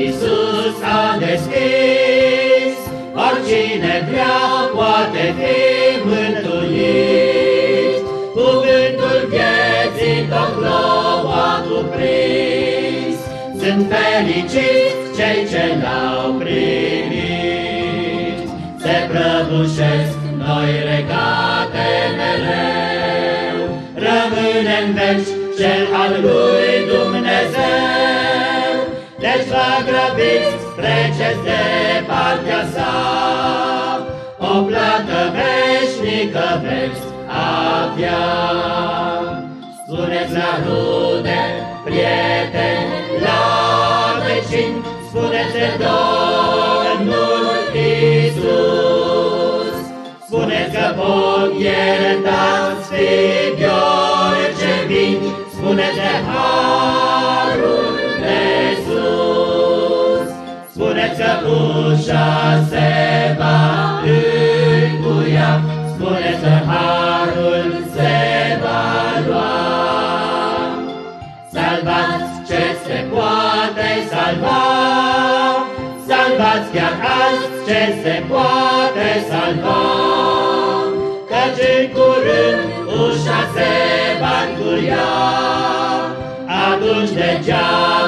Iisus a deschis, oricine vrea poate fi mântuit. Cuvântul vieții tot glob a cuprins, sunt fericiți cei ce l-au primit. Se prăbușesc noi regate mereu, rămâne în veci cel al lui Dumnezeu. Deci vă grăbiți, treceți de partea sa, o plată veșnică veți avea. Spuneți la rude, prieteni, la vecini, spuneți de Domnul Iisus. Spuneți că pot iertați figiori ușa se va încuia, spuneți că harul se va lua. Salvați ce se poate salva, salvați chiar azi ce se poate salva, căci în curând ușa se va încuia, atunci degeaba